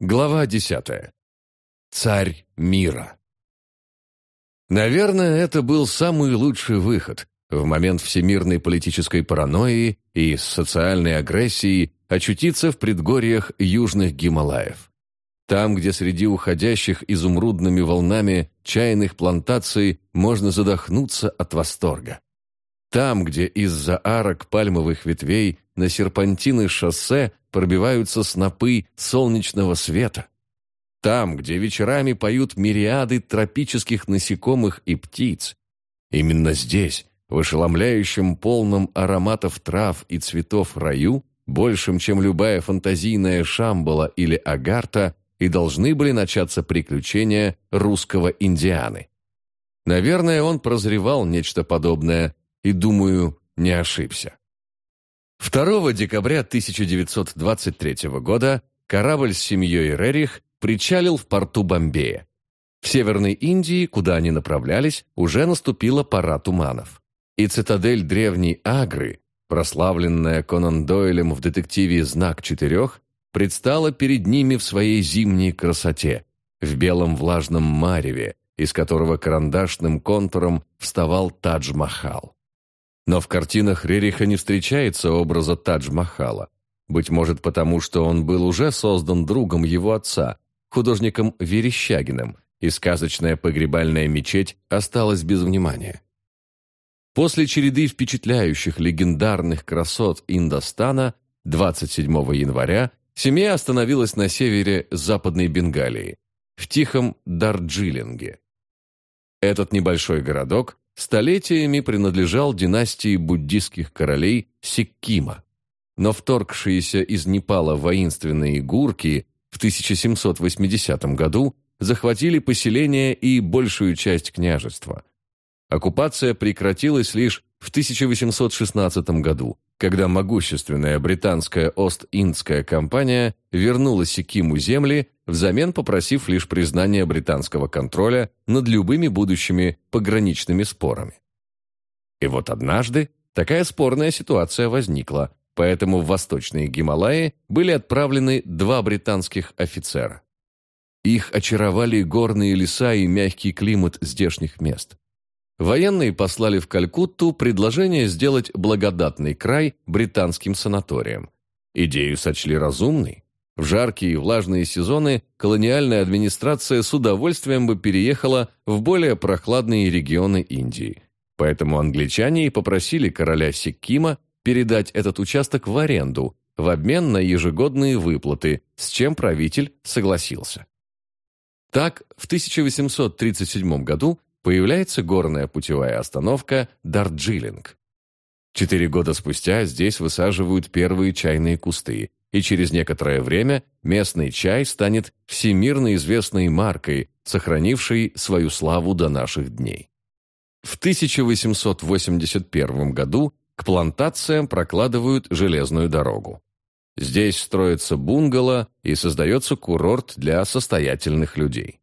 Глава десятая. Царь мира. Наверное, это был самый лучший выход в момент всемирной политической паранойи и социальной агрессии очутиться в предгорьях южных Гималаев. Там, где среди уходящих изумрудными волнами чайных плантаций можно задохнуться от восторга. Там, где из-за арок пальмовых ветвей на серпантины шоссе пробиваются снопы солнечного света. Там, где вечерами поют мириады тропических насекомых и птиц. Именно здесь, в ошеломляющем полном ароматов трав и цветов раю, большим, чем любая фантазийная Шамбала или Агарта, и должны были начаться приключения русского Индианы. Наверное, он прозревал нечто подобное, и, думаю, не ошибся. 2 декабря 1923 года корабль с семьей Рерих причалил в порту Бомбея. В Северной Индии, куда они направлялись, уже наступила пора туманов. И цитадель древней Агры, прославленная Конан Дойлем в детективе «Знак четырех», предстала перед ними в своей зимней красоте, в белом влажном мареве, из которого карандашным контуром вставал Тадж-Махал. Но в картинах Рериха не встречается образа Тадж-Махала. Быть может, потому что он был уже создан другом его отца, художником Верещагиным, и сказочная погребальная мечеть осталась без внимания. После череды впечатляющих легендарных красот Индостана 27 января семья остановилась на севере Западной Бенгалии, в тихом Дарджилинге. Этот небольшой городок столетиями принадлежал династии буддистских королей Сиккима. Но вторгшиеся из Непала воинственные гурки в 1780 году захватили поселение и большую часть княжества. Оккупация прекратилась лишь в 1816 году, когда могущественная британская Ост-Индская компания вернула Сикиму земли, взамен попросив лишь признания британского контроля над любыми будущими пограничными спорами. И вот однажды такая спорная ситуация возникла, поэтому в Восточные Гималаи были отправлены два британских офицера. Их очаровали горные леса и мягкий климат здешних мест. Военные послали в Калькутту предложение сделать благодатный край британским санаторием. Идею сочли разумной. В жаркие и влажные сезоны колониальная администрация с удовольствием бы переехала в более прохладные регионы Индии. Поэтому англичане и попросили короля Сиккима передать этот участок в аренду в обмен на ежегодные выплаты, с чем правитель согласился. Так, в 1837 году появляется горная путевая остановка Дарджилинг. Четыре года спустя здесь высаживают первые чайные кусты, и через некоторое время местный чай станет всемирно известной маркой, сохранившей свою славу до наших дней. В 1881 году к плантациям прокладывают железную дорогу. Здесь строится бунгало и создается курорт для состоятельных людей.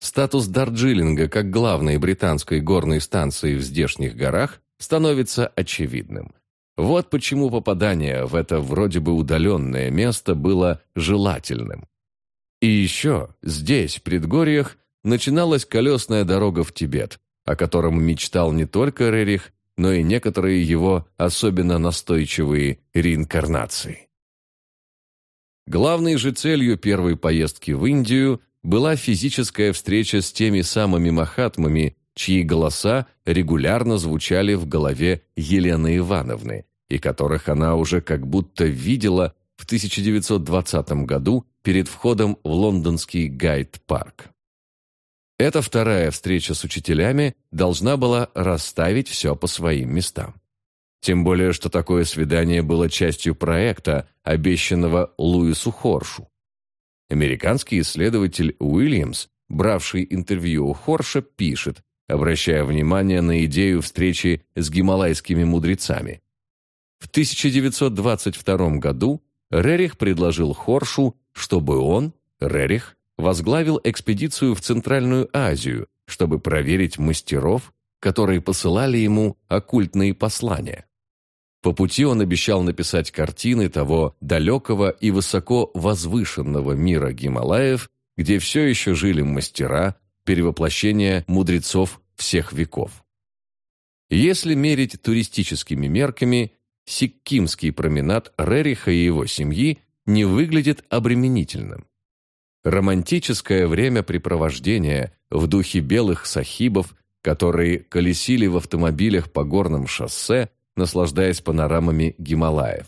Статус Дарджилинга как главной британской горной станции в здешних горах становится очевидным. Вот почему попадание в это вроде бы удаленное место было желательным. И еще здесь, в предгорьях, начиналась колесная дорога в Тибет, о котором мечтал не только Рерих, но и некоторые его особенно настойчивые реинкарнации. Главной же целью первой поездки в Индию была физическая встреча с теми самыми махатмами, чьи голоса регулярно звучали в голове Елены Ивановны, и которых она уже как будто видела в 1920 году перед входом в лондонский Гайд-парк. Эта вторая встреча с учителями должна была расставить все по своим местам. Тем более, что такое свидание было частью проекта, обещанного Луису Хоршу. Американский исследователь Уильямс, бравший интервью у Хорша, пишет, обращая внимание на идею встречи с гималайскими мудрецами. В 1922 году Рерих предложил Хоршу, чтобы он, Рерих, возглавил экспедицию в Центральную Азию, чтобы проверить мастеров, которые посылали ему оккультные послания. По пути он обещал написать картины того далекого и высоко возвышенного мира Гималаев, где все еще жили мастера, перевоплощения мудрецов всех веков. Если мерить туристическими мерками, Сиккимский променад Рериха и его семьи не выглядит обременительным. Романтическое времяпрепровождение в духе белых сахибов, которые колесили в автомобилях по горным шоссе, наслаждаясь панорамами Гималаев.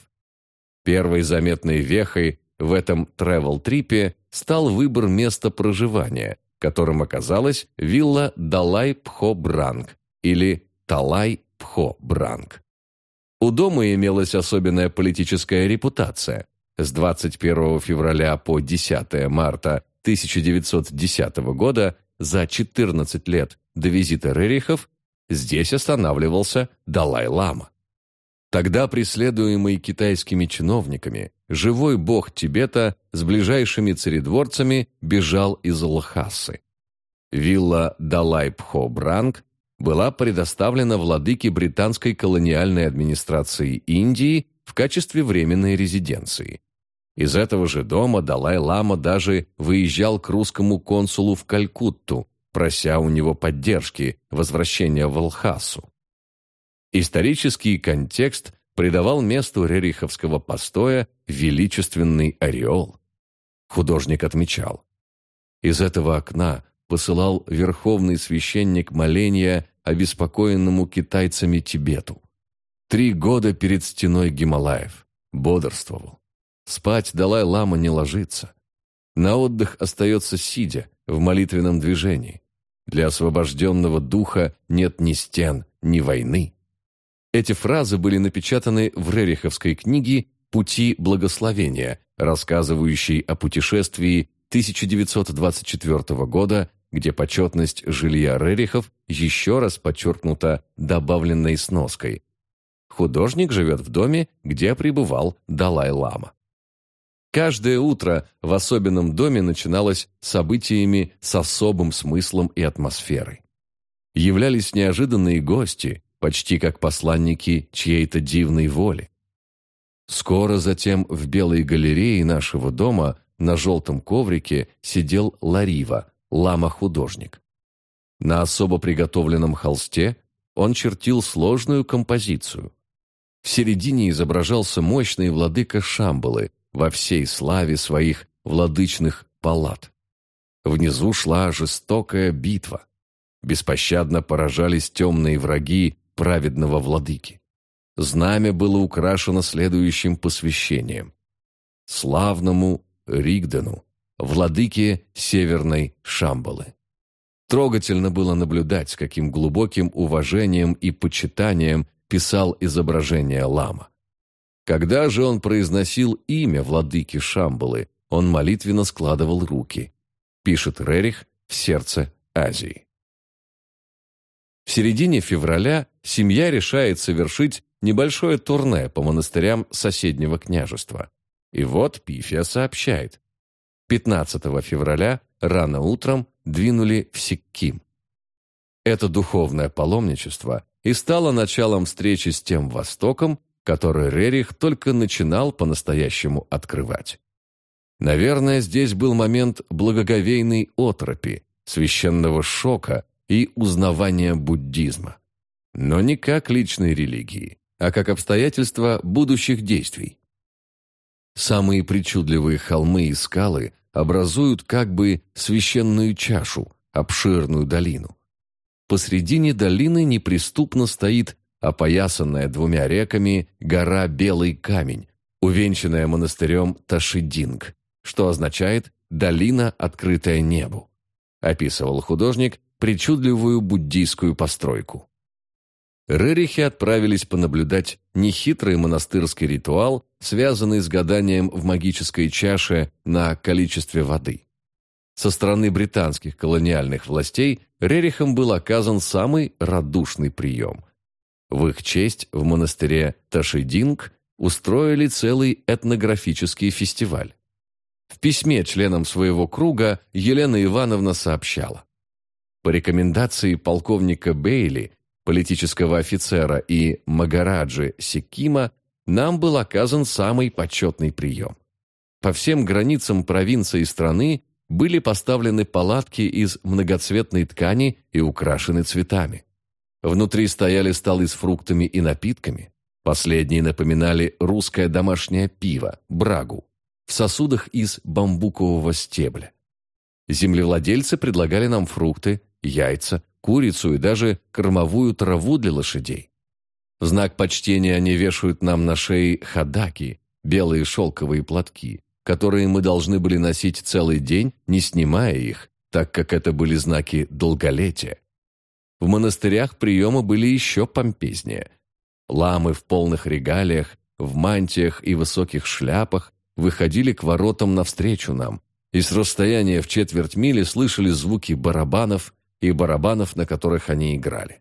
Первой заметной вехой в этом тревел-трипе стал выбор места проживания, которым оказалась вилла Далай-Пхо-Бранг или Талай-Пхо-Бранг. У дома имелась особенная политическая репутация. С 21 февраля по 10 марта 1910 года, за 14 лет до визита Рерихов, здесь останавливался Далай-Лама. Тогда преследуемый китайскими чиновниками, живой бог Тибета с ближайшими царедворцами бежал из Лхасы. Вилла Далай-Пхо-Бранг была предоставлена владыке британской колониальной администрации Индии в качестве временной резиденции. Из этого же дома Далай-Лама даже выезжал к русскому консулу в Калькутту, прося у него поддержки возвращения в Лхасу. Исторический контекст придавал месту рериховского постоя величественный ореол. Художник отмечал. Из этого окна посылал верховный священник моления обеспокоенному китайцами Тибету. Три года перед стеной Гималаев. Бодрствовал. Спать Далай-Лама не ложится. На отдых остается сидя, в молитвенном движении. Для освобожденного духа нет ни стен, ни войны. Эти фразы были напечатаны в Рериховской книге «Пути благословения», рассказывающей о путешествии 1924 года, где почетность жилья Рерихов еще раз подчеркнута добавленной сноской. Художник живет в доме, где пребывал Далай-Лама. Каждое утро в особенном доме начиналось событиями с особым смыслом и атмосферой. Являлись неожиданные гости, почти как посланники чьей-то дивной воли. Скоро затем в белой галерее нашего дома на желтом коврике сидел Ларива, лама-художник. На особо приготовленном холсте он чертил сложную композицию. В середине изображался мощный владыка Шамбалы во всей славе своих владычных палат. Внизу шла жестокая битва. Беспощадно поражались темные враги праведного владыки. Знамя было украшено следующим посвящением. Славному Ригдану, владыке Северной Шамбалы. Трогательно было наблюдать, с каким глубоким уважением и почитанием писал изображение лама. Когда же он произносил имя владыки Шамбалы, он молитвенно складывал руки. Пишет Рерих в сердце Азии. В середине февраля семья решает совершить небольшое турне по монастырям соседнего княжества. И вот Пифия сообщает. 15 февраля рано утром двинули в Сикким. Это духовное паломничество и стало началом встречи с тем Востоком, который Рерих только начинал по-настоящему открывать. Наверное, здесь был момент благоговейной отропи, священного шока и узнавания буддизма. Но не как личной религии, а как обстоятельства будущих действий. Самые причудливые холмы и скалы образуют как бы священную чашу, обширную долину. Посредине долины неприступно стоит опоясанная двумя реками гора Белый Камень, увенчанная монастырем Ташидинг, что означает «долина, открытая небу», описывал художник причудливую буддийскую постройку. Рерихи отправились понаблюдать нехитрый монастырский ритуал, связанный с гаданием в магической чаше на количестве воды. Со стороны британских колониальных властей Рерихам был оказан самый радушный прием. В их честь в монастыре Ташидинг устроили целый этнографический фестиваль. В письме членам своего круга Елена Ивановна сообщала. По рекомендации полковника Бейли политического офицера и Магараджи Сикима, нам был оказан самый почетный прием. По всем границам провинции страны были поставлены палатки из многоцветной ткани и украшены цветами. Внутри стояли столы с фруктами и напитками. Последние напоминали русское домашнее пиво, брагу, в сосудах из бамбукового стебля. Землевладельцы предлагали нам фрукты, яйца, курицу и даже кормовую траву для лошадей. В знак почтения они вешают нам на шеи хадаки, белые шелковые платки, которые мы должны были носить целый день, не снимая их, так как это были знаки долголетия. В монастырях приемы были еще помпезнее. Ламы в полных регалиях, в мантиях и высоких шляпах выходили к воротам навстречу нам, и с расстояния в четверть мили слышали звуки барабанов и барабанов, на которых они играли.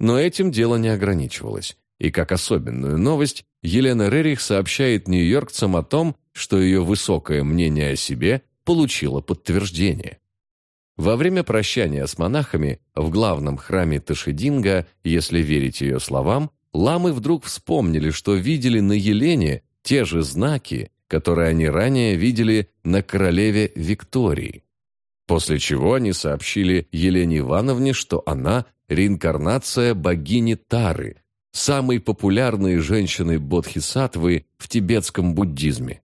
Но этим дело не ограничивалось, и как особенную новость Елена Рерих сообщает нью-йоркцам о том, что ее высокое мнение о себе получило подтверждение. Во время прощания с монахами в главном храме Ташидинга, если верить ее словам, ламы вдруг вспомнили, что видели на Елене те же знаки, которые они ранее видели на королеве Виктории. После чего они сообщили Елене Ивановне, что она – реинкарнация богини Тары, самой популярной женщины бодхисаттвы в тибетском буддизме.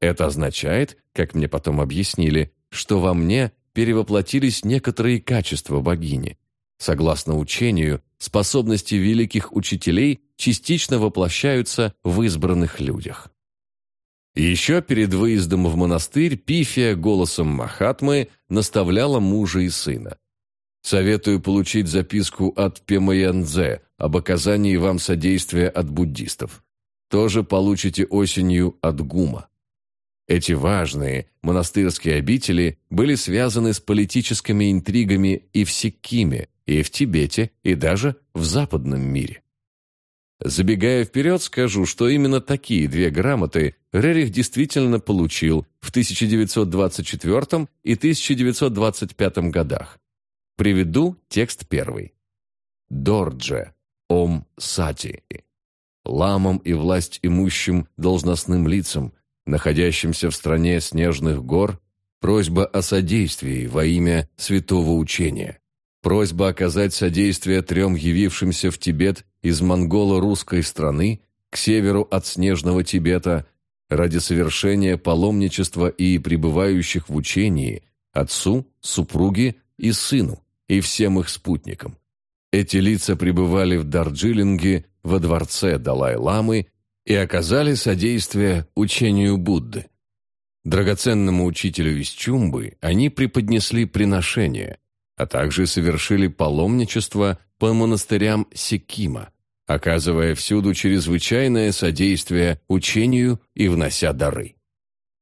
Это означает, как мне потом объяснили, что во мне перевоплотились некоторые качества богини. Согласно учению, способности великих учителей частично воплощаются в избранных людях. Еще перед выездом в монастырь Пифия голосом Махатмы наставляла мужа и сына. «Советую получить записку от Пемаянзе об оказании вам содействия от буддистов. Тоже получите осенью от Гума». Эти важные монастырские обители были связаны с политическими интригами и в Сиккиме, и в Тибете, и даже в западном мире. Забегая вперед, скажу, что именно такие две грамоты Рерих действительно получил в 1924 и 1925 годах. Приведу текст первый. Дордже, Ом Сати. Ламам и власть имущим должностным лицам, находящимся в стране снежных гор, просьба о содействии во имя святого учения. Просьба оказать содействие трем явившимся в Тибет из монголо-русской страны к северу от снежного Тибета ради совершения паломничества и пребывающих в учении отцу, супруге и сыну и всем их спутникам. Эти лица пребывали в Дарджилинге во дворце Далай-ламы и оказали содействие учению Будды. Драгоценному учителю из Чумбы они преподнесли приношение, а также совершили паломничество по монастырям Секима, оказывая всюду чрезвычайное содействие учению и внося дары.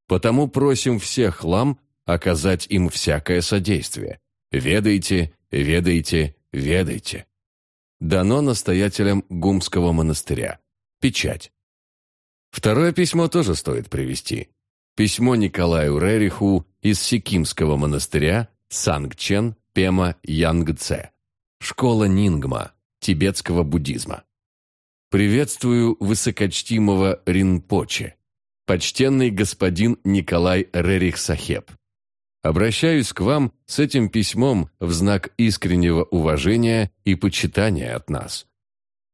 Потому просим всех лам оказать им всякое содействие. Ведайте, ведайте, ведайте. Дано настоятелям Гумского монастыря. Печать. Второе письмо тоже стоит привести. Письмо Николаю Рериху из Сикимского монастыря Сангчен Пема Янгце. Школа Нингма, тибетского буддизма. Приветствую высокочтимого Ринпоче, почтенный господин Николай Рерих Сахеб. Обращаюсь к вам с этим письмом в знак искреннего уважения и почитания от нас.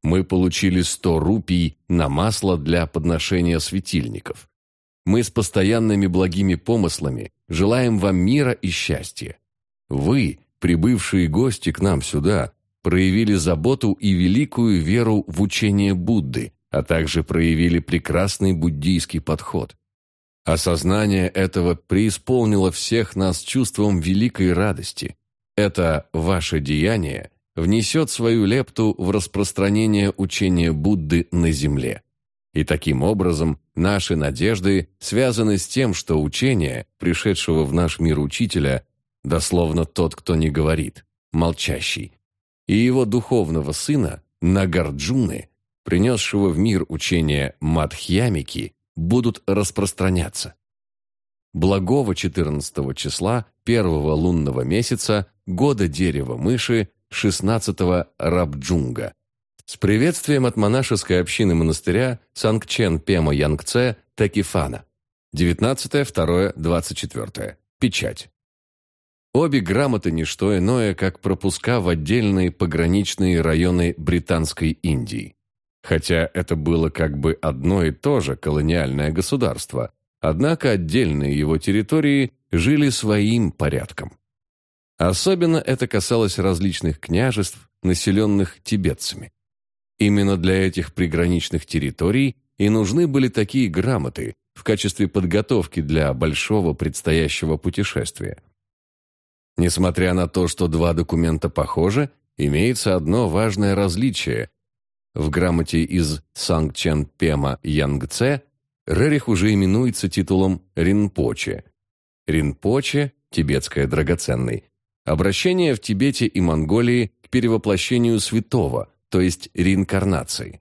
Мы получили 100 рупий на масло для подношения светильников. Мы с постоянными благими помыслами желаем вам мира и счастья. Вы прибывшие гости к нам сюда проявили заботу и великую веру в учение Будды, а также проявили прекрасный буддийский подход. Осознание этого преисполнило всех нас чувством великой радости. Это ваше деяние внесет свою лепту в распространение учения Будды на земле. И таким образом наши надежды связаны с тем, что учение, пришедшего в наш мир учителя, дословно тот, кто не говорит, молчащий, и его духовного сына Нагарджуны, принесшего в мир учение Мадхьямики, будут распространяться. Благого 14 числа первого лунного месяца года дерева мыши XVI Рабджунга. С приветствием от монашеской общины монастыря Сангчен Пема Янгце Такифана. 19-2-24. Печать. Обе грамоты – не что иное, как пропуска в отдельные пограничные районы Британской Индии. Хотя это было как бы одно и то же колониальное государство, однако отдельные его территории жили своим порядком. Особенно это касалось различных княжеств, населенных тибетцами. Именно для этих приграничных территорий и нужны были такие грамоты в качестве подготовки для большого предстоящего путешествия. Несмотря на то, что два документа похожи, имеется одно важное различие. В грамоте из Сангчен-Пема Янгце Рерих уже именуется титулом Ринпоче. Ринпоче, тибетское драгоценный, обращение в Тибете и Монголии к перевоплощению святого, то есть реинкарнации.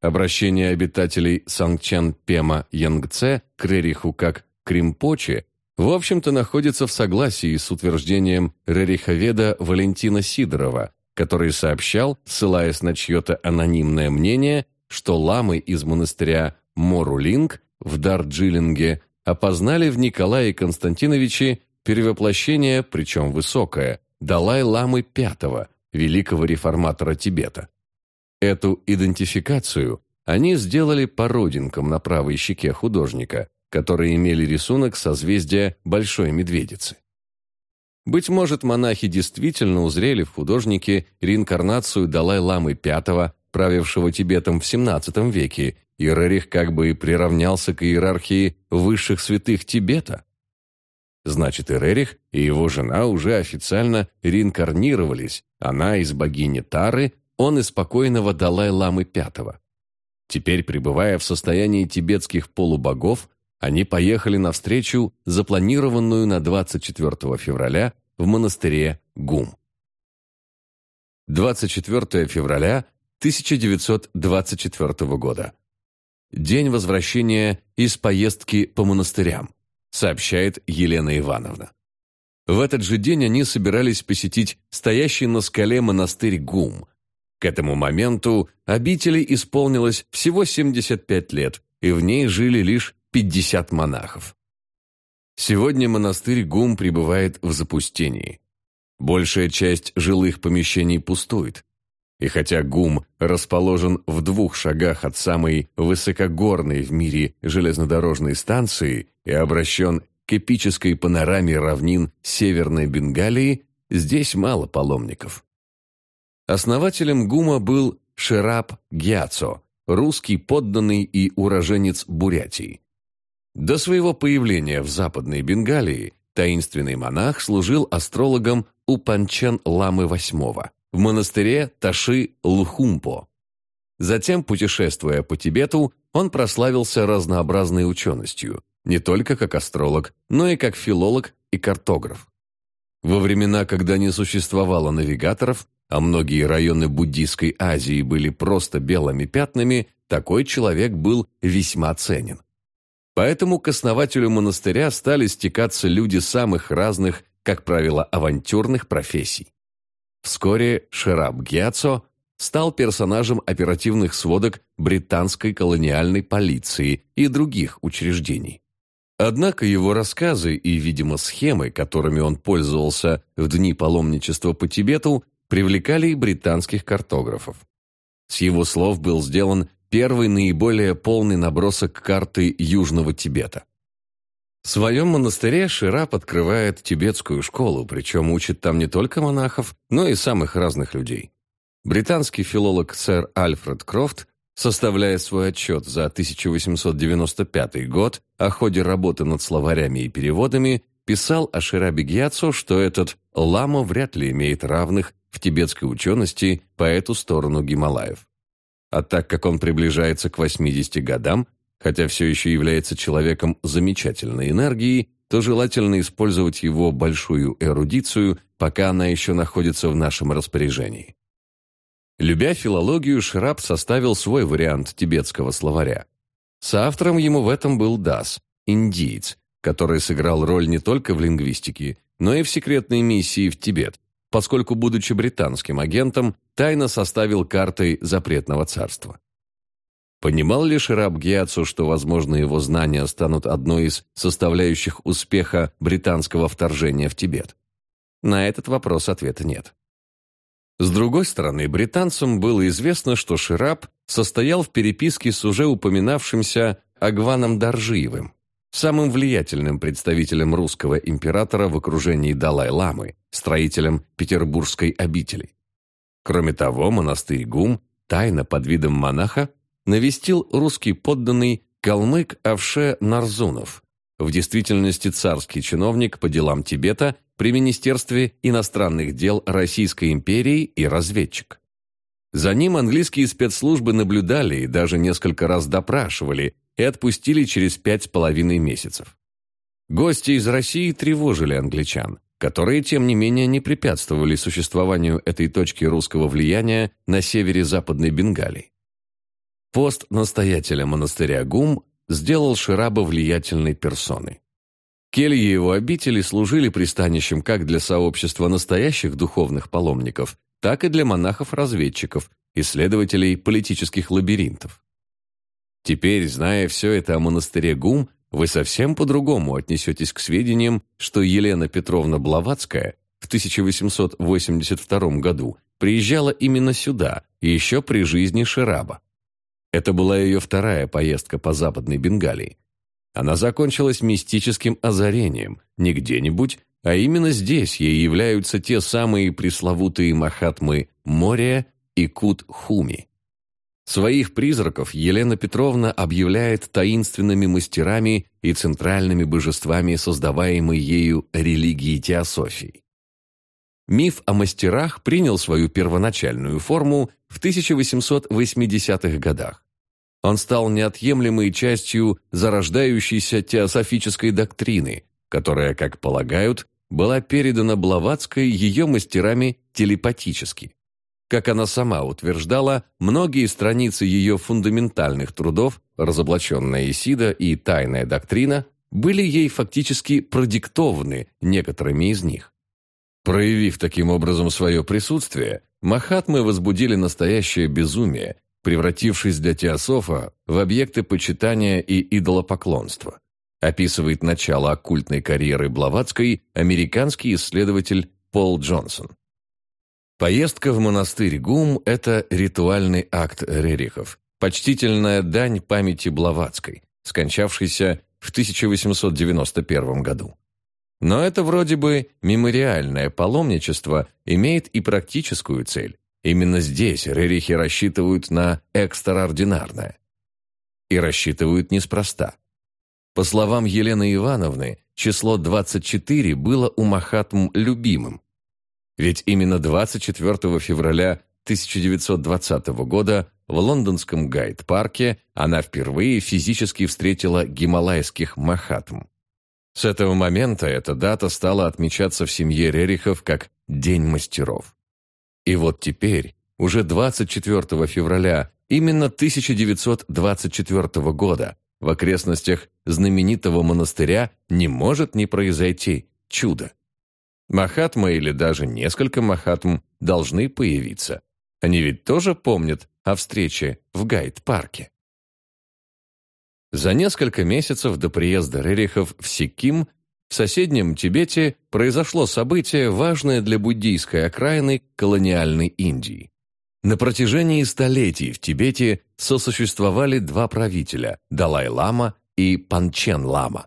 Обращение обитателей Сангчен-Пема Янгце к Рериху как к Римпоче в общем-то находится в согласии с утверждением рериховеда Валентина Сидорова, который сообщал, ссылаясь на чье-то анонимное мнение, что ламы из монастыря Морулинг в Дарджилинге опознали в Николае Константиновиче перевоплощение, причем высокое, Далай-ламы V, великого реформатора Тибета. Эту идентификацию они сделали по родинкам на правой щеке художника – которые имели рисунок созвездия Большой Медведицы. Быть может, монахи действительно узрели в художнике реинкарнацию Далай-ламы V, правившего Тибетом в XVII веке, и Рерих как бы и приравнялся к иерархии высших святых Тибета. Значит, и Рерих, и его жена уже официально реинкарнировались, она из богини Тары, он из спокойного Далай-ламы V. Теперь, пребывая в состоянии тибетских полубогов, они поехали навстречу, запланированную на 24 февраля в монастыре Гум. 24 февраля 1924 года. День возвращения из поездки по монастырям, сообщает Елена Ивановна. В этот же день они собирались посетить стоящий на скале монастырь Гум. К этому моменту обители исполнилось всего 75 лет, и в ней жили лишь 50 монахов. Сегодня монастырь Гум пребывает в запустении. Большая часть жилых помещений пустует. И хотя Гум расположен в двух шагах от самой высокогорной в мире железнодорожной станции и обращен к эпической панораме равнин Северной Бенгалии, здесь мало паломников. Основателем ГУМа был Шераб Гьяцо, русский подданный и уроженец Бурятии. До своего появления в Западной Бенгалии таинственный монах служил астрологом у Панчен Ламы VIII в монастыре Таши-Лхумпо. Затем, путешествуя по Тибету, он прославился разнообразной ученостью, не только как астролог, но и как филолог и картограф. Во времена, когда не существовало навигаторов, а многие районы буддийской Азии были просто белыми пятнами, такой человек был весьма ценен. Поэтому к основателю монастыря стали стекаться люди самых разных, как правило, авантюрных профессий. Вскоре Шераб Гьяцо стал персонажем оперативных сводок британской колониальной полиции и других учреждений. Однако его рассказы и, видимо, схемы, которыми он пользовался в дни паломничества по Тибету, привлекали и британских картографов. С его слов был сделан первый наиболее полный набросок карты Южного Тибета. В своем монастыре Ширап открывает тибетскую школу, причем учит там не только монахов, но и самых разных людей. Британский филолог сэр Альфред Крофт, составляя свой отчет за 1895 год о ходе работы над словарями и переводами, писал о Ширабе Гьяцо, что этот лама вряд ли имеет равных в тибетской учености по эту сторону Гималаев. А так как он приближается к 80 годам, хотя все еще является человеком замечательной энергией, то желательно использовать его большую эрудицию, пока она еще находится в нашем распоряжении. Любя филологию, Шраб составил свой вариант тибетского словаря. Соавтором ему в этом был Дас, индиец, который сыграл роль не только в лингвистике, но и в секретной миссии в Тибет, поскольку, будучи британским агентом, тайно составил картой запретного царства. Понимал ли Шираб Гиацу, что, возможно, его знания станут одной из составляющих успеха британского вторжения в Тибет? На этот вопрос ответа нет. С другой стороны, британцам было известно, что Шираб состоял в переписке с уже упоминавшимся Агваном Даржиевым, самым влиятельным представителем русского императора в окружении Далай-ламы, строителем Петербургской обители. Кроме того, монастырь Гум тайно под видом монаха навестил русский подданный калмык Авше Нарзунов, в действительности царский чиновник по делам Тибета при Министерстве иностранных дел Российской империи и разведчик. За ним английские спецслужбы наблюдали и даже несколько раз допрашивали и отпустили через пять с половиной месяцев. Гости из России тревожили англичан, которые, тем не менее, не препятствовали существованию этой точки русского влияния на севере Западной Бенгалии. Пост настоятеля монастыря Гум сделал Шираба влиятельной персоной. Кельи его обители служили пристанищем как для сообщества настоящих духовных паломников, так и для монахов-разведчиков, исследователей политических лабиринтов. Теперь, зная все это о монастыре Гум, вы совсем по-другому отнесетесь к сведениям, что Елена Петровна Блаватская в 1882 году приезжала именно сюда, еще при жизни Шираба. Это была ее вторая поездка по Западной Бенгалии. Она закончилась мистическим озарением, не где-нибудь, а именно здесь ей являются те самые пресловутые махатмы Мория и Кут-Хуми. Своих призраков Елена Петровна объявляет таинственными мастерами и центральными божествами создаваемой ею религии теософии. Миф о мастерах принял свою первоначальную форму в 1880-х годах. Он стал неотъемлемой частью зарождающейся теософической доктрины, которая, как полагают, была передана Блаватской ее мастерами телепатически. Как она сама утверждала, многие страницы ее фундаментальных трудов «Разоблаченная Исида» и «Тайная доктрина» были ей фактически продиктованы некоторыми из них. Проявив таким образом свое присутствие, Махатмы возбудили настоящее безумие, превратившись для теософа в объекты почитания и идолопоклонства. Описывает начало оккультной карьеры Блаватской американский исследователь Пол Джонсон. Поездка в монастырь Гум – это ритуальный акт Рерихов, почтительная дань памяти Блаватской, скончавшейся в 1891 году. Но это вроде бы мемориальное паломничество имеет и практическую цель. Именно здесь рерихи рассчитывают на экстраординарное. И рассчитывают неспроста. По словам Елены Ивановны, число 24 было у Махатм любимым. Ведь именно 24 февраля 1920 года в лондонском Гайд-парке она впервые физически встретила гималайских Махатм. С этого момента эта дата стала отмечаться в семье Рерихов как День мастеров. И вот теперь, уже 24 февраля, именно 1924 года, в окрестностях знаменитого монастыря не может не произойти чудо. Махатма или даже несколько Махатм должны появиться. Они ведь тоже помнят о встрече в Гайд-парке. За несколько месяцев до приезда Рерихов в Сиким в соседнем Тибете произошло событие, важное для буддийской окраины колониальной Индии. На протяжении столетий в Тибете сосуществовали два правителя – Далай-лама и Панчен-лама.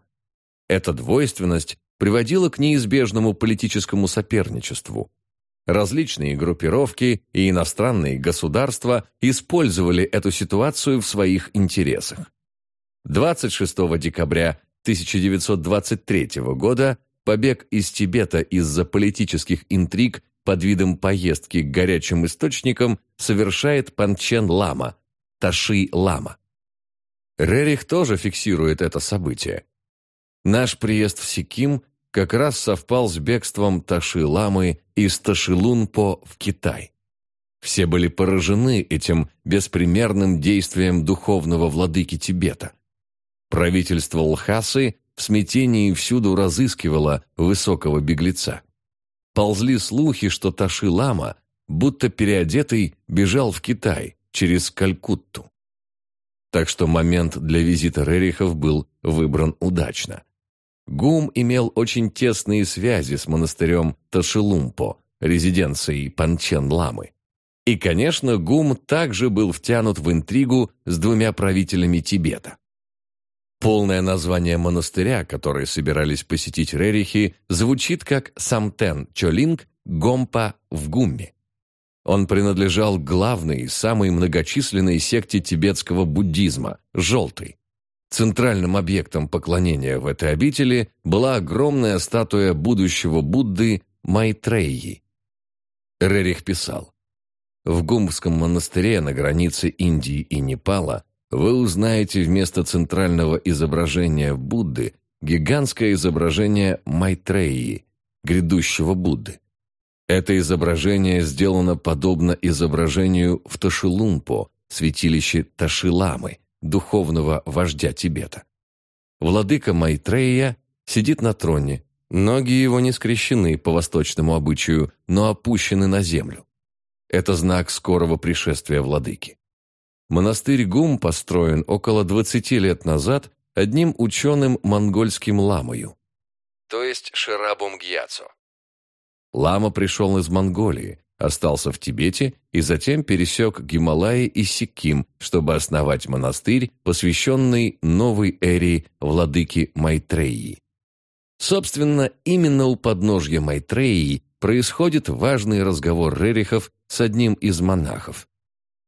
Эта двойственность приводила к неизбежному политическому соперничеству. Различные группировки и иностранные государства использовали эту ситуацию в своих интересах. 26 декабря 1923 года побег из Тибета из-за политических интриг под видом поездки к горячим источникам совершает Панчен Лама, Таши Лама. Рерих тоже фиксирует это событие. Наш приезд в Сиким как раз совпал с бегством Таши Ламы из Ташилунпо в Китай. Все были поражены этим беспримерным действием духовного владыки Тибета – Правительство Лхасы в смятении всюду разыскивало высокого беглеца. ползли слухи, что Таши-лама, будто переодетый, бежал в Китай через Калькутту. Так что момент для визита Рерихов был выбран удачно. Гум имел очень тесные связи с монастырем Ташилумпо, резиденцией Панчен-ламы. И, конечно, Гум также был втянут в интригу с двумя правителями Тибета. Полное название монастыря, который собирались посетить Рерихи, звучит как Самтен Чолинг Гомпа в Гумме. Он принадлежал главной, самой многочисленной секте тибетского буддизма – «желтой». Центральным объектом поклонения в этой обители была огромная статуя будущего Будды Майтреи. Рерих писал, «В Гумбском монастыре на границе Индии и Непала вы узнаете вместо центрального изображения Будды гигантское изображение Майтреи, грядущего Будды. Это изображение сделано подобно изображению в Ташилумпо, святилище Ташиламы, духовного вождя Тибета. Владыка Майтрея сидит на троне, ноги его не скрещены по восточному обычаю, но опущены на землю. Это знак скорого пришествия владыки. Монастырь Гум построен около 20 лет назад одним ученым монгольским ламою, то есть Ширабум Гьяцо. Лама пришел из Монголии, остался в Тибете и затем пересек Гималаи и Сиким, чтобы основать монастырь, посвященный новой эре владыки Майтреи. Собственно, именно у подножья Майтреи происходит важный разговор Рерихов с одним из монахов.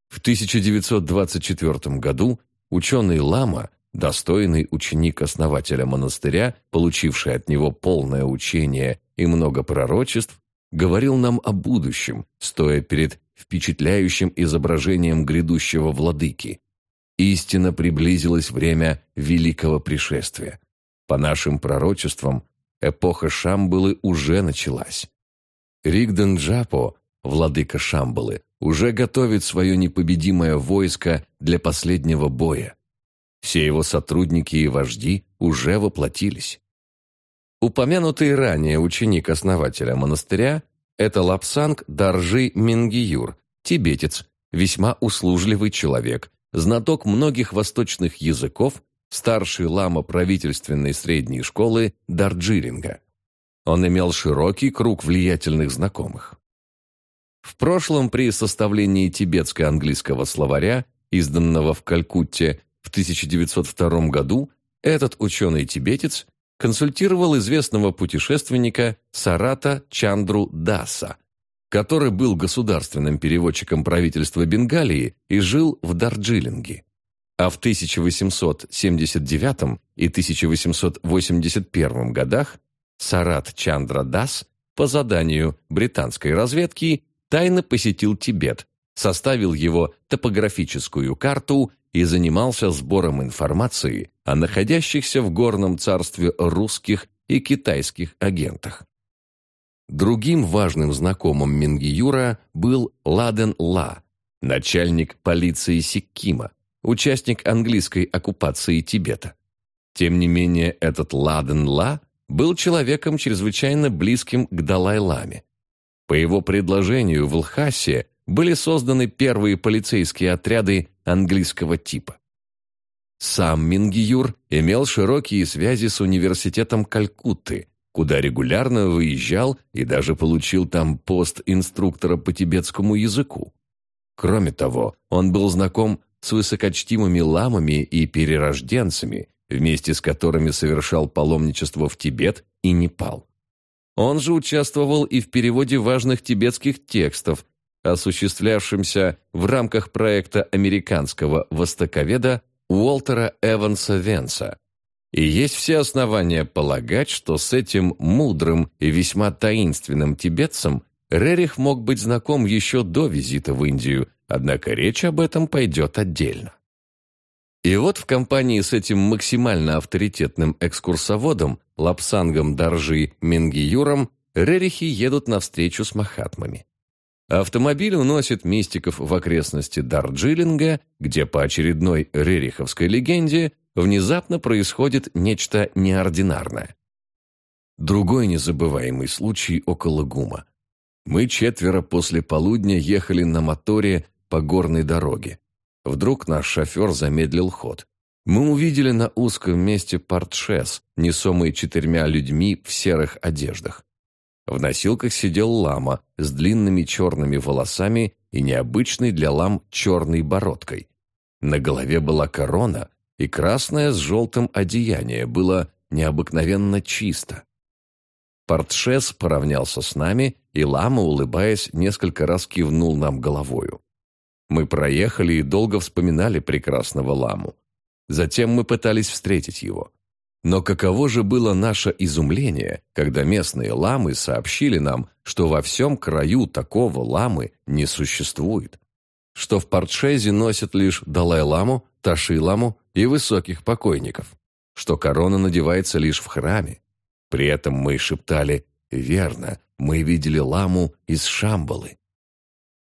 В 1924 году ученый Лама, достойный ученик основателя монастыря, получивший от него полное учение и много пророчеств, говорил нам о будущем, стоя перед впечатляющим изображением грядущего владыки. Истинно приблизилось время великого пришествия. По нашим пророчествам, эпоха Шамбалы уже началась. Ригден Джапо, владыка Шамбалы, уже готовит свое непобедимое войско для последнего боя. Все его сотрудники и вожди уже воплотились. Упомянутый ранее ученик основателя монастыря – это Лапсанг Даржи Мингиюр, тибетец, весьма услужливый человек, знаток многих восточных языков, старший лама правительственной средней школы Дарджилинга. Он имел широкий круг влиятельных знакомых. В прошлом при составлении тибетско-английского словаря, изданного в Калькутте в 1902 году, этот ученый-тибетец консультировал известного путешественника Сарата Чандру Даса, который был государственным переводчиком правительства Бенгалии и жил в Дарджилинге. А в 1879 и 1881 годах Сарат Чандра Дас по заданию британской разведки тайно посетил Тибет, составил его топографическую карту и занимался сбором информации о находящихся в горном царстве русских и китайских агентах. Другим важным знакомым Мингиюра был Ладен Ла, начальник полиции Сиккима, участник английской оккупации Тибета. Тем не менее, этот Ладен Ла был человеком чрезвычайно близким к Далай-ламе. По его предложению в Лхасе были созданы первые полицейские отряды английского типа. Сам Мингиюр имел широкие связи с университетом Калькутты, куда регулярно выезжал и даже получил там пост инструктора по тибетскому языку. Кроме того, он был знаком с высокочтимыми ламами и перерожденцами, вместе с которыми совершал паломничество в Тибет и Непал. Он же участвовал и в переводе важных тибетских текстов, осуществлявшимся в рамках проекта американского востоковеда Уолтера Эванса Венса. И есть все основания полагать, что с этим мудрым и весьма таинственным тибетцем Рерих мог быть знаком еще до визита в Индию, однако речь об этом пойдет отдельно. И вот в компании с этим максимально авторитетным экскурсоводом Лапсангом Даржи Мингиюром Рерихи едут навстречу с Махатмами. Автомобиль уносит мистиков в окрестности Дарджилинга, где по очередной рериховской легенде внезапно происходит нечто неординарное. Другой незабываемый случай около ГУМа. Мы четверо после полудня ехали на моторе по горной дороге. Вдруг наш шофер замедлил ход. Мы увидели на узком месте портшес, несомый четырьмя людьми в серых одеждах. В носилках сидел лама с длинными черными волосами и необычной для лам черной бородкой. На голове была корона, и красное с желтым одеяние было необыкновенно чисто. Портшес поравнялся с нами, и лама, улыбаясь, несколько раз кивнул нам головою. Мы проехали и долго вспоминали прекрасного ламу. Затем мы пытались встретить его. Но каково же было наше изумление, когда местные ламы сообщили нам, что во всем краю такого ламы не существует. Что в Портшезе носят лишь Далай-ламу, Таши-ламу и высоких покойников. Что корона надевается лишь в храме. При этом мы шептали «Верно, мы видели ламу из Шамбалы».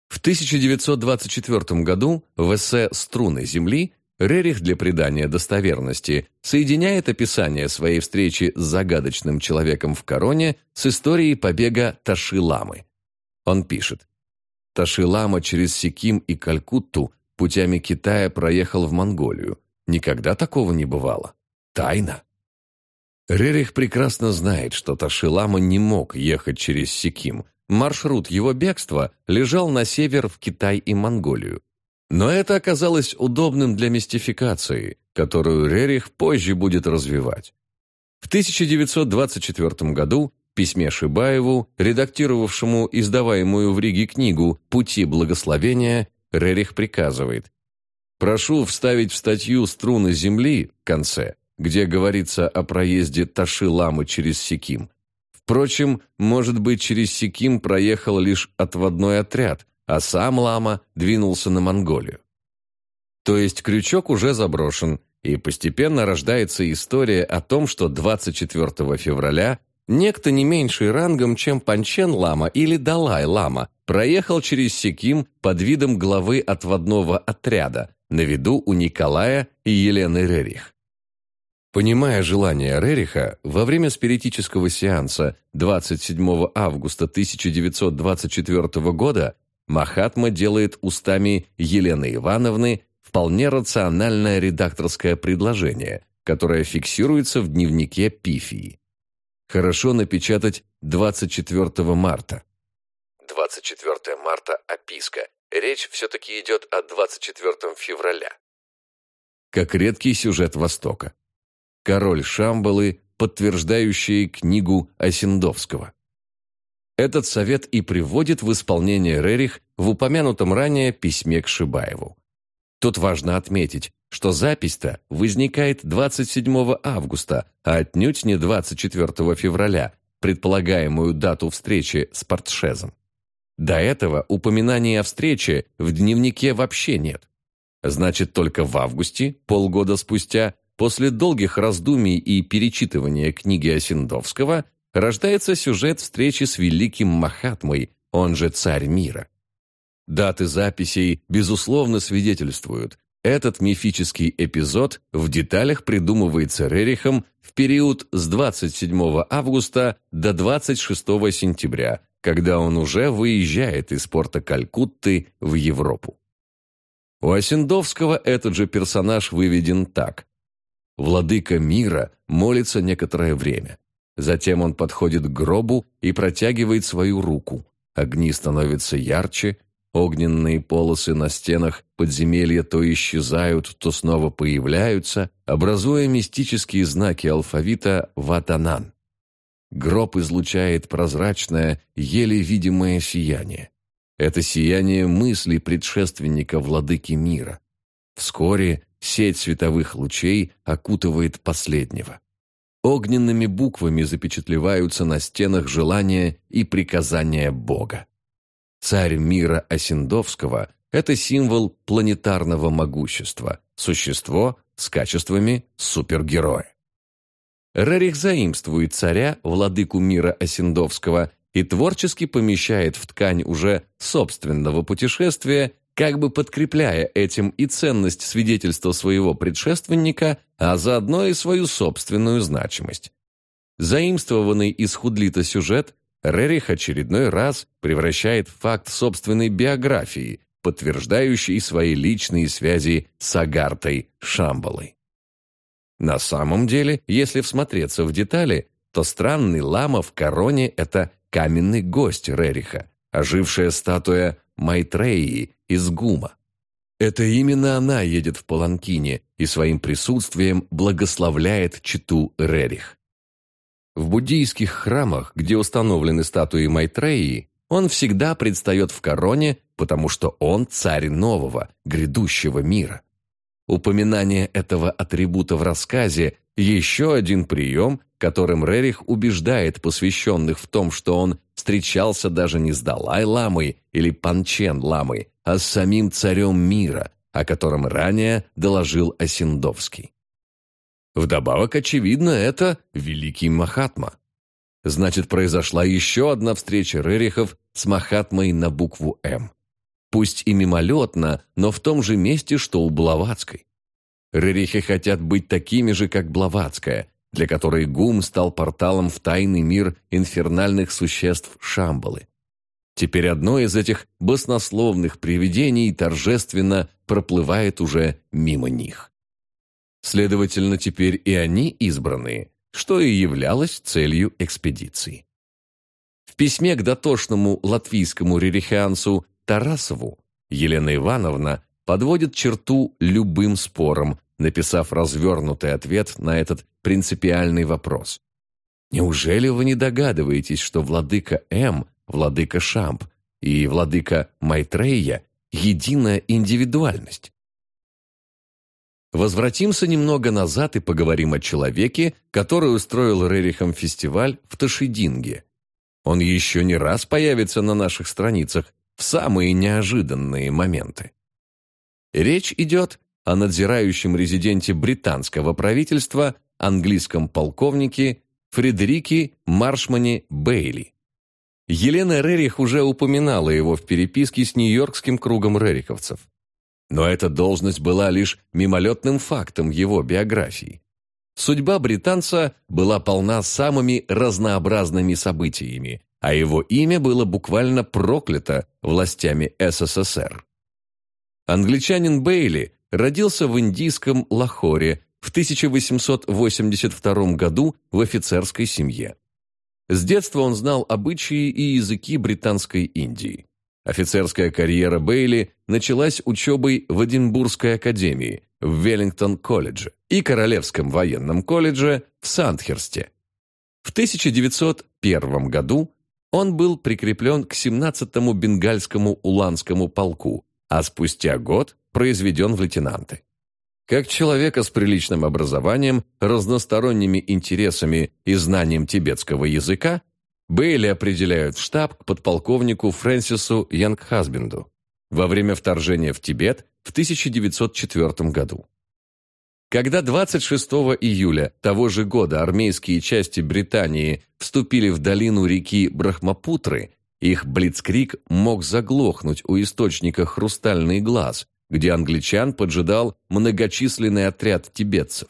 В 1924 году в эссе «Струны Земли» Рерих для придания достоверности соединяет описание своей встречи с загадочным человеком в короне с историей побега Таши-ламы. Он пишет, «Таши-лама через Сиким и Калькутту путями Китая проехал в Монголию. Никогда такого не бывало. Тайна». Рерих прекрасно знает, что Таши-лама не мог ехать через Сиким. Маршрут его бегства лежал на север в Китай и Монголию. Но это оказалось удобным для мистификации, которую Рерих позже будет развивать. В 1924 году в письме Шибаеву, редактировавшему издаваемую в Риге книгу «Пути благословения», Рерих приказывает «Прошу вставить в статью «Струны земли» в конце, где говорится о проезде Таши-Ламы через Сиким. Впрочем, может быть, через Сиким проехал лишь отводной отряд, а сам лама двинулся на Монголию. То есть крючок уже заброшен, и постепенно рождается история о том, что 24 февраля некто не меньший рангом, чем Панчен Лама или Далай Лама, проехал через Сиким под видом главы отводного отряда на виду у Николая и Елены Рерих. Понимая желание Рериха, во время спиритического сеанса 27 августа 1924 года Махатма делает устами Елены Ивановны вполне рациональное редакторское предложение, которое фиксируется в дневнике Пифии. Хорошо напечатать 24 марта. 24 марта – описка. Речь все-таки идет о 24 февраля. Как редкий сюжет Востока. Король Шамбалы, подтверждающий книгу Осендовского. Этот совет и приводит в исполнение Рерих в упомянутом ранее письме к Шибаеву. Тут важно отметить, что запись-то возникает 27 августа, а отнюдь не 24 февраля, предполагаемую дату встречи с Портшезом. До этого упоминаний о встрече в дневнике вообще нет. Значит, только в августе, полгода спустя, после долгих раздумий и перечитывания книги Осендовского, рождается сюжет встречи с великим Махатмой, он же царь мира. Даты записей, безусловно, свидетельствуют, этот мифический эпизод в деталях придумывается Рерихом в период с 27 августа до 26 сентября, когда он уже выезжает из порта Калькутты в Европу. У Осендовского этот же персонаж выведен так. Владыка мира молится некоторое время. Затем он подходит к гробу и протягивает свою руку. Огни становятся ярче, огненные полосы на стенах подземелья то исчезают, то снова появляются, образуя мистические знаки алфавита Ватанан. Гроб излучает прозрачное, еле видимое сияние. Это сияние мысли предшественника владыки мира. Вскоре сеть световых лучей окутывает последнего. Огненными буквами запечатлеваются на стенах желания и приказания Бога. Царь мира Осендовского – это символ планетарного могущества, существо с качествами супергероя. Рерих заимствует царя, владыку мира Осендовского, и творчески помещает в ткань уже собственного путешествия как бы подкрепляя этим и ценность свидетельства своего предшественника, а заодно и свою собственную значимость. Заимствованный из худлита сюжет Рерих очередной раз превращает в факт собственной биографии, подтверждающий свои личные связи с Агартой Шамбалой. На самом деле, если всмотреться в детали, то странный лама в короне – это каменный гость Рериха, ожившая статуя Майтреи из Гума. Это именно она едет в Паланкине и своим присутствием благословляет читу Рерих. В буддийских храмах, где установлены статуи Майтреи, он всегда предстает в короне, потому что он царь нового, грядущего мира. Упоминание этого атрибута в рассказе – еще один прием, которым Рерих убеждает посвященных в том, что он встречался даже не с Далай-ламой или Панчен-ламой, а с самим царем мира, о котором ранее доложил Осиндовский. Вдобавок, очевидно, это великий Махатма. Значит, произошла еще одна встреча Рерихов с Махатмой на букву «М». Пусть и мимолетно, но в том же месте, что у Блаватской. Рерихи хотят быть такими же, как Блаватская, для которой Гум стал порталом в тайный мир инфернальных существ Шамбалы. Теперь одно из этих баснословных привидений торжественно проплывает уже мимо них. Следовательно, теперь и они избранные, что и являлось целью экспедиции. В письме к дотошному латвийскому рерихианцу Тарасову Елена Ивановна подводит черту любым спорам, написав развернутый ответ на этот принципиальный вопрос. Неужели вы не догадываетесь, что владыка М, владыка Шамп и владыка Майтрея – единая индивидуальность? Возвратимся немного назад и поговорим о человеке, который устроил Рерихам фестиваль в Ташидинге. Он еще не раз появится на наших страницах в самые неожиданные моменты. Речь идет о надзирающем резиденте британского правительства, английском полковнике Фредерике Маршмане Бейли. Елена Рерих уже упоминала его в переписке с нью-йоркским кругом рериковцев. Но эта должность была лишь мимолетным фактом его биографии. Судьба британца была полна самыми разнообразными событиями, а его имя было буквально проклято властями СССР. Англичанин Бейли родился в индийском Лахоре в 1882 году в офицерской семье. С детства он знал обычаи и языки британской Индии. Офицерская карьера Бейли началась учебой в Эдинбургской академии, в Веллингтон-колледже и Королевском военном колледже в Сандхерсте. В 1901 году он был прикреплен к 17-му бенгальскому уланскому полку, а спустя год произведен в лейтенанты. Как человека с приличным образованием, разносторонними интересами и знанием тибетского языка, Бейли определяют в штаб к подполковнику Фрэнсису Янгхазбенду во время вторжения в Тибет в 1904 году. Когда 26 июля того же года армейские части Британии вступили в долину реки Брахмапутры, их блицкрик мог заглохнуть у источника «Хрустальный глаз», где англичан поджидал многочисленный отряд тибетцев.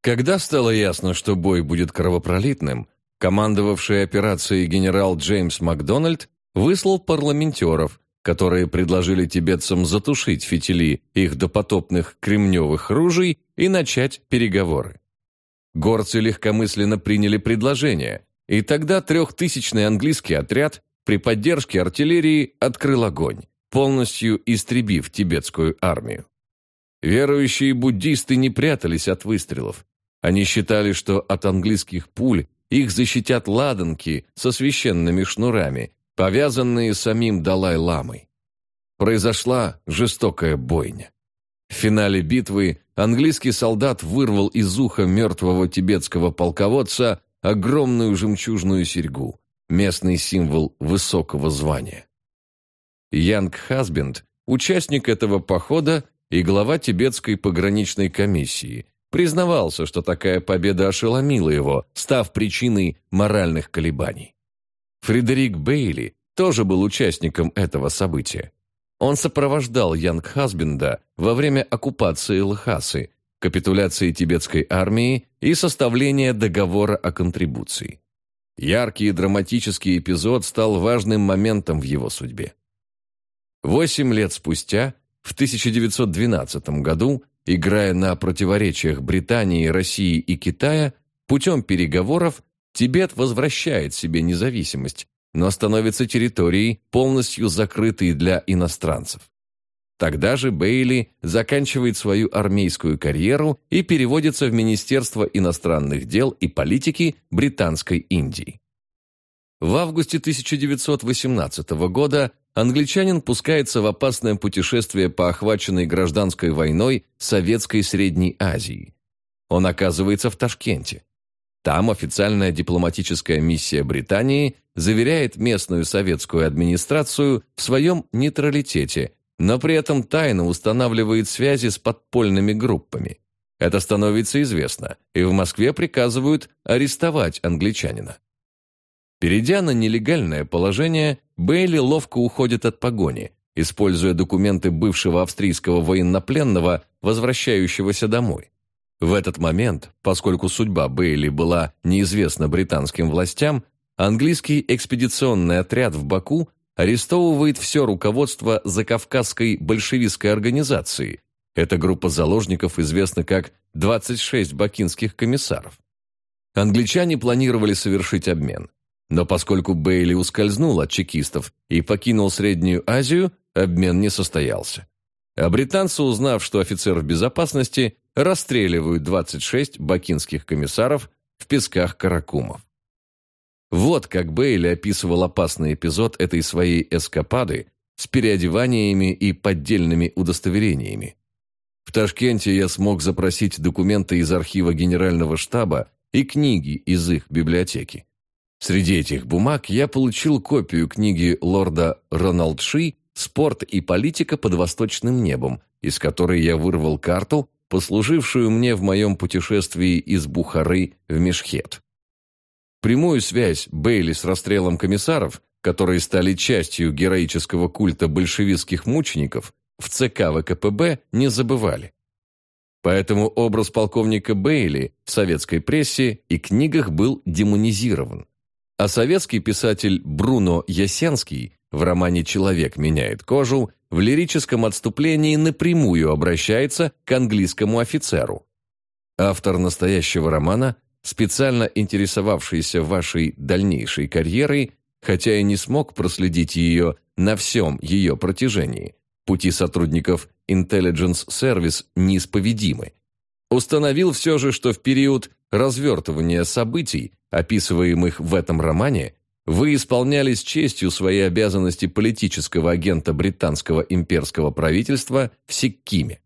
Когда стало ясно, что бой будет кровопролитным, командовавший операцией генерал Джеймс Макдональд выслал парламентеров, которые предложили тибетцам затушить фитили их допотопных кремневых ружей и начать переговоры. Горцы легкомысленно приняли предложение, и тогда трехтысячный английский отряд при поддержке артиллерии открыл огонь полностью истребив тибетскую армию. Верующие буддисты не прятались от выстрелов. Они считали, что от английских пуль их защитят ладанки со священными шнурами, повязанные самим Далай-ламой. Произошла жестокая бойня. В финале битвы английский солдат вырвал из уха мертвого тибетского полководца огромную жемчужную серьгу, местный символ высокого звания. Янг Хасбенд, участник этого похода и глава тибетской пограничной комиссии, признавался, что такая победа ошеломила его, став причиной моральных колебаний. Фредерик Бейли тоже был участником этого события. Он сопровождал Янг Хасбенда во время оккупации Лхасы, капитуляции тибетской армии и составления договора о контрибуции. Яркий и драматический эпизод стал важным моментом в его судьбе. Восемь лет спустя, в 1912 году, играя на противоречиях Британии, России и Китая, путем переговоров Тибет возвращает себе независимость, но становится территорией, полностью закрытой для иностранцев. Тогда же Бейли заканчивает свою армейскую карьеру и переводится в Министерство иностранных дел и политики Британской Индии. В августе 1918 года англичанин пускается в опасное путешествие по охваченной гражданской войной Советской Средней Азии. Он оказывается в Ташкенте. Там официальная дипломатическая миссия Британии заверяет местную советскую администрацию в своем нейтралитете но при этом тайно устанавливает связи с подпольными группами. Это становится известно, и в Москве приказывают арестовать англичанина. Перейдя на нелегальное положение, Бейли ловко уходит от погони, используя документы бывшего австрийского военнопленного, возвращающегося домой. В этот момент, поскольку судьба Бейли была неизвестна британским властям, английский экспедиционный отряд в Баку арестовывает все руководство Закавказской большевистской организации. Эта группа заложников известна как 26 бакинских комиссаров. Англичане планировали совершить обмен. Но поскольку Бейли ускользнул от чекистов и покинул Среднюю Азию, обмен не состоялся. А британцы, узнав, что офицер в безопасности, расстреливают 26 бакинских комиссаров в песках Каракумов. Вот как Бейли описывал опасный эпизод этой своей эскапады с переодеваниями и поддельными удостоверениями. В Ташкенте я смог запросить документы из архива Генерального штаба и книги из их библиотеки. Среди этих бумаг я получил копию книги лорда Роналдши «Спорт и политика под восточным небом», из которой я вырвал карту, послужившую мне в моем путешествии из Бухары в Мешхет. Прямую связь Бейли с расстрелом комиссаров, которые стали частью героического культа большевистских мучеников, в ЦК ВКПБ не забывали. Поэтому образ полковника Бейли в советской прессе и книгах был демонизирован. А советский писатель Бруно Ясенский в романе «Человек меняет кожу» в лирическом отступлении напрямую обращается к английскому офицеру. Автор настоящего романа специально интересовавшийся вашей дальнейшей карьерой, хотя и не смог проследить ее на всем ее протяжении. Пути сотрудников Intelligence Service неисповедимы. Установил все же, что в период развертывания событий, описываемых в этом романе, вы исполняли с честью свои обязанности политического агента британского имперского правительства в Сиккиме.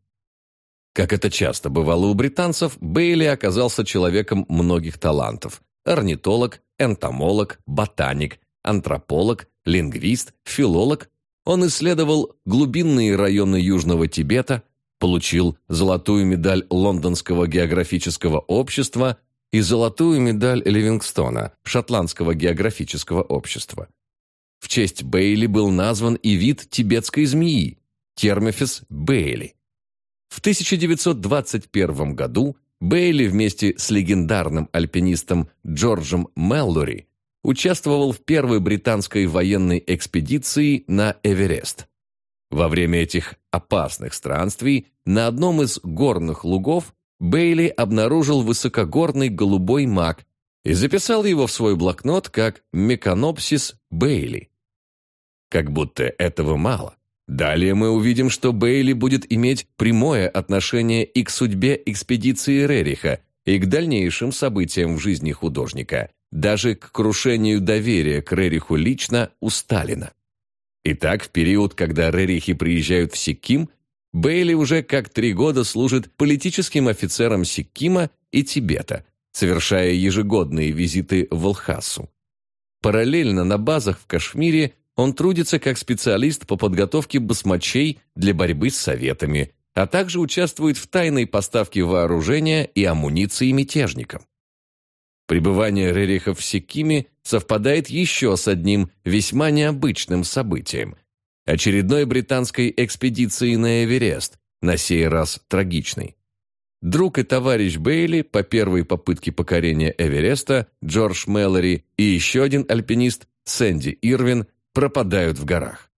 Как это часто бывало у британцев, Бейли оказался человеком многих талантов. Орнитолог, энтомолог, ботаник, антрополог, лингвист, филолог. Он исследовал глубинные районы Южного Тибета, получил золотую медаль Лондонского географического общества и золотую медаль Ливингстона, Шотландского географического общества. В честь Бейли был назван и вид тибетской змеи – Термефис бейли. В 1921 году Бейли вместе с легендарным альпинистом Джорджем Меллори участвовал в первой британской военной экспедиции на Эверест. Во время этих опасных странствий на одном из горных лугов Бейли обнаружил высокогорный голубой мак и записал его в свой блокнот как «Меканопсис Бейли». Как будто этого мало. Далее мы увидим, что Бейли будет иметь прямое отношение и к судьбе экспедиции Рериха, и к дальнейшим событиям в жизни художника, даже к крушению доверия к Рериху лично у Сталина. Итак, в период, когда Рерихи приезжают в Сикким, Бейли уже как три года служит политическим офицером Сиккима и Тибета, совершая ежегодные визиты в Алхасу. Параллельно на базах в Кашмире он трудится как специалист по подготовке басмачей для борьбы с советами, а также участвует в тайной поставке вооружения и амуниции мятежникам. Пребывание Рериха в Секиме совпадает еще с одним весьма необычным событием – очередной британской экспедиции на Эверест, на сей раз трагичной. друг и товарищ Бейли по первой попытке покорения Эвереста, Джордж Мэллори и еще один альпинист, Сэнди Ирвин, пропадают в горах.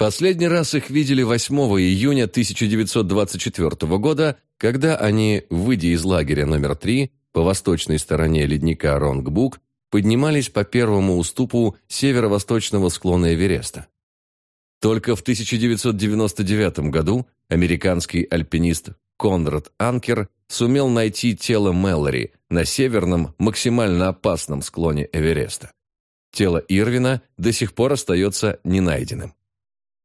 Последний раз их видели 8 июня 1924 года, когда они, выйдя из лагеря номер 3 по восточной стороне ледника Ронгбук, поднимались по первому уступу северо-восточного склона Эвереста. Только в 1999 году американский альпинист Конрад Анкер сумел найти тело Мэллори на северном, максимально опасном склоне Эвереста. Тело Ирвина до сих пор остается ненайденным.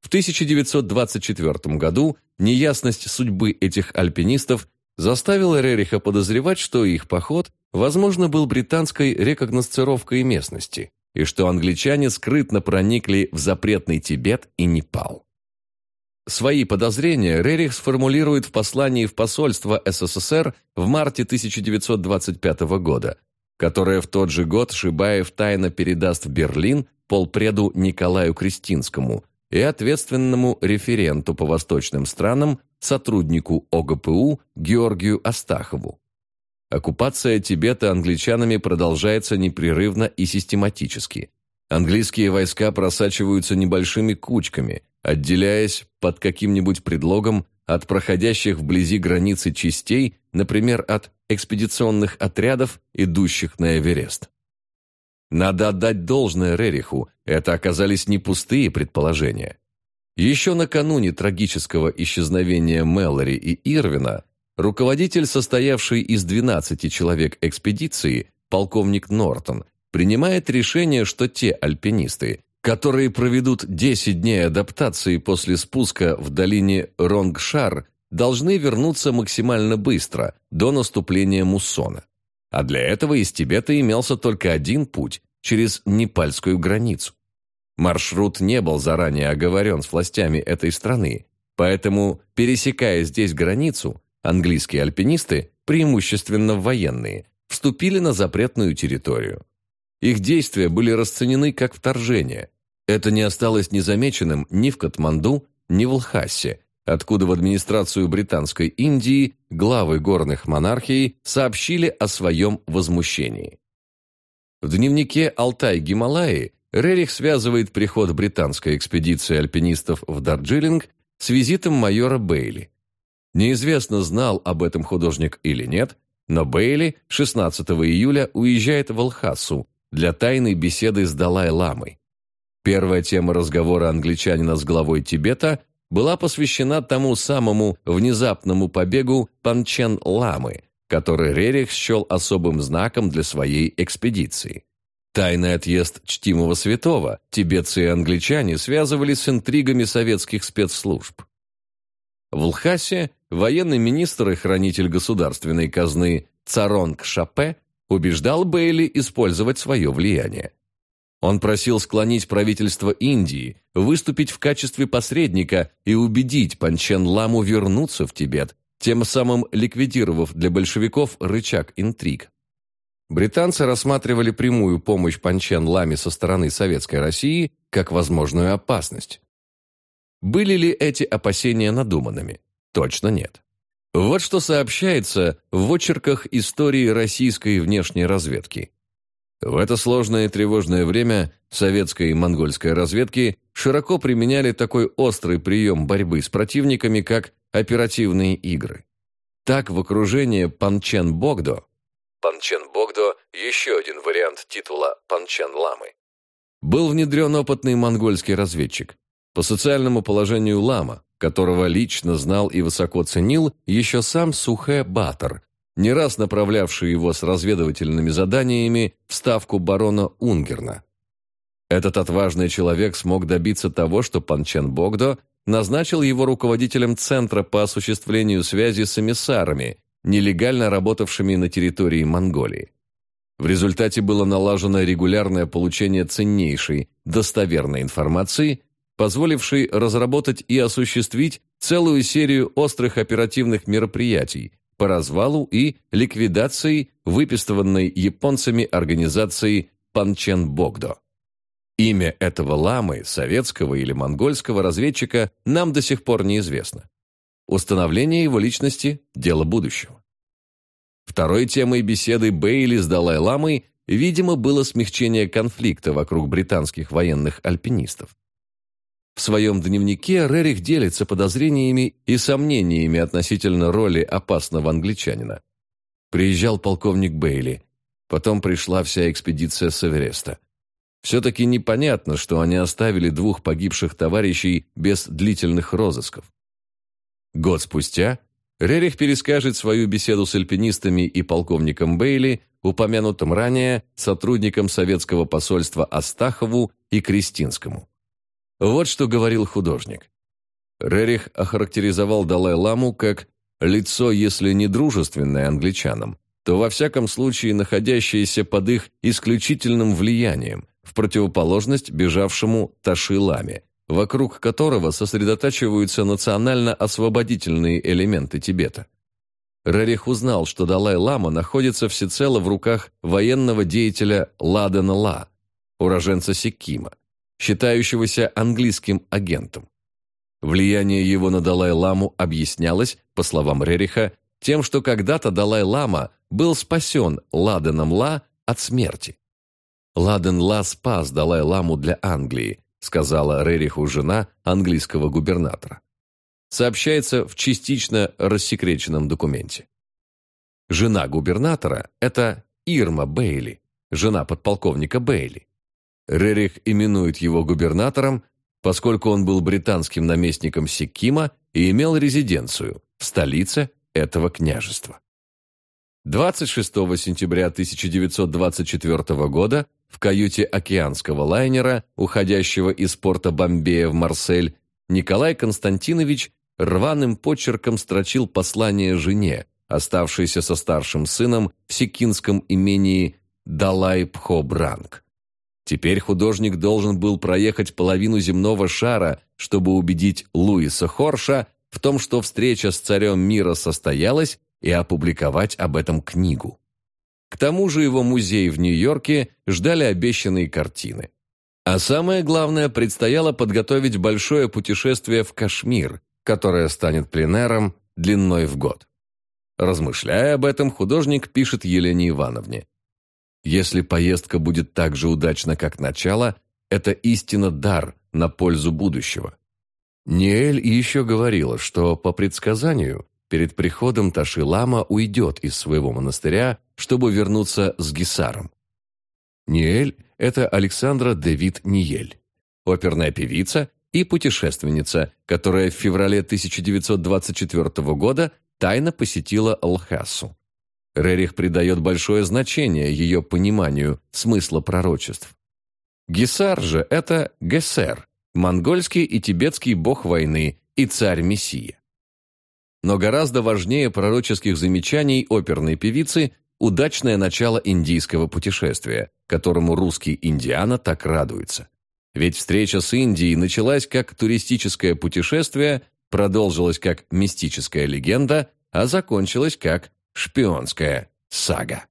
В 1924 году неясность судьбы этих альпинистов заставила Рериха подозревать, что их поход, возможно, был британской рекогносцировкой местности и что англичане скрытно проникли в запретный Тибет и Непал. Свои подозрения Рерих сформулирует в послании в посольство СССР в марте 1925 года, которое в тот же год Шибаев тайно передаст в Берлин полпреду Николаю Кристинскому и ответственному референту по восточным странам сотруднику ОГПУ Георгию Астахову. Оккупация Тибета англичанами продолжается непрерывно и систематически. Английские войска просачиваются небольшими кучками – отделяясь под каким-нибудь предлогом от проходящих вблизи границы частей, например, от экспедиционных отрядов, идущих на Эверест. Надо отдать должное Рериху, это оказались не пустые предположения. Еще накануне трагического исчезновения Мэллори и Ирвина руководитель, состоявший из 12 человек экспедиции, полковник Нортон, принимает решение, что те альпинисты, которые проведут 10 дней адаптации после спуска в долине Ронгшар, должны вернуться максимально быстро, до наступления муссона. А для этого из Тибета имелся только один путь – через непальскую границу. Маршрут не был заранее оговорен с властями этой страны, поэтому, пересекая здесь границу, английские альпинисты, преимущественно военные, вступили на запретную территорию. Их действия были расценены как вторжение – это не осталось незамеченным ни в Катманду, ни в Лхасе, откуда в администрацию Британской Индии главы горных монархий сообщили о своем возмущении. В дневнике «Алтай-Гималаи» Рерих связывает приход британской экспедиции альпинистов в Дарджилинг с визитом майора Бейли. Неизвестно, знал об этом художник или нет, но Бейли 16 июля уезжает в Алхасу для тайной беседы с Далай-ламой. Первая тема разговора англичанина с главой Тибета была посвящена тому самому внезапному побегу Панчен-ламы, который Рерих счел особым знаком для своей экспедиции. Тайный отъезд чтимого святого тибетцы и англичане связывали с интригами советских спецслужб. В Лхасе военный министр и хранитель государственной казны Царонг Шапе убеждал Бейли использовать свое влияние. Он просил склонить правительство Индии, выступить в качестве посредника и убедить Панчен-ламу вернуться в Тибет, тем самым ликвидировав для большевиков рычаг интриг. Британцы рассматривали прямую помощь Панчен-ламе со стороны Советской России как возможную опасность. Были ли эти опасения надуманными? Точно нет. Вот что сообщается в очерках истории российской внешней разведки. В это сложное и тревожное время советская и монгольская разведки широко применяли такой острый прием борьбы с противниками, как оперативные игры. Так в окружение Панчен-Богдо Панчен-Богдо – еще один вариант титула Панчен-Ламы. Был внедрен опытный монгольский разведчик. По социальному положению лама, которого лично знал и высоко ценил еще сам Сухэ Батор, не раз направлявший его с разведывательными заданиями в ставку барона Унгерна. Этот отважный человек смог добиться того, что Панчен Богдо назначил его руководителем Центра по осуществлению связи с эмиссарами, нелегально работавшими на территории Монголии. В результате было налажено регулярное получение ценнейшей, достоверной информации, позволившей разработать и осуществить целую серию острых оперативных мероприятий, по развалу и ликвидации выпистыванной японцами организации Панчен-Богдо. Имя этого ламы, советского или монгольского разведчика, нам до сих пор неизвестно. Установление его личности – дело будущего. Второй темой беседы Бейли с Далай-ламой, видимо, было смягчение конфликта вокруг британских военных альпинистов. В своем дневнике Рерих делится подозрениями и сомнениями относительно роли опасного англичанина. Приезжал полковник Бейли, потом пришла вся экспедиция с Эвереста. Все-таки непонятно, что они оставили двух погибших товарищей без длительных розысков. Год спустя Рерих перескажет свою беседу с альпинистами и полковником Бейли, упомянутым ранее сотрудникам советского посольства Астахову и Кристинскому. Вот что говорил художник. Рерих охарактеризовал Далай-ламу как «лицо, если не дружественное англичанам, то во всяком случае находящееся под их исключительным влиянием, в противоположность бежавшему Таши-ламе, вокруг которого сосредотачиваются национально-освободительные элементы Тибета. Рерих узнал, что Далай-лама находится всецело в руках военного деятеля Ладена Ла, уроженца Сикима, считающегося английским агентом. Влияние его на Далай-ламу объяснялось, по словам Рериха, тем, что когда-то Далай-лама был спасен Ладеном Ла от смерти. Ладен Ла спас Далай-ламу для Англии, сказала Рериху жена английского губернатора. Сообщается в частично рассекреченном документе. Жена губернатора – это Ирма Бейли, жена подполковника Бейли. Рерих именует его губернатором, поскольку он был британским наместником Сикима и имел резиденцию в столице этого княжества. 26 сентября 1924 года в каюте океанского лайнера, уходящего из порта Бомбея в Марсель, Николай Константинович рваным почерком строчил послание жене, оставшейся со старшим сыном в сикинском имении Далай-Пхо-Бранг. Теперь художник должен был проехать половину земного шара, чтобы убедить Луиса Хорша в том, что встреча с царем мира состоялась, и опубликовать об этом книгу. К тому же его музей в Нью-Йорке ждали обещанные картины. А самое главное, предстояло подготовить большое путешествие в Кашмир, которое станет пленером длиной в год. Размышляя об этом, художник пишет Елене Ивановне. Если поездка будет так же удачна, как начало, это истинно дар на пользу будущего. Ниэль еще говорила, что по предсказанию перед приходом Таши-лама уйдет из своего монастыря, чтобы вернуться с Гисаром. Ниэль – это Александра Девид Ниель, оперная певица и путешественница, которая в феврале 1924 года тайно посетила Лхасу. Рерих придает большое значение ее пониманию смысла пророчеств. Гесар же – это Гесер, монгольский и тибетский бог войны и царь-мессия. Но гораздо важнее пророческих замечаний оперной певицы – удачное начало индийского путешествия, которому русский Индиана так радуется. Ведь встреча с Индией началась как туристическое путешествие, продолжилась как мистическая легенда, а закончилась как шпионская сага.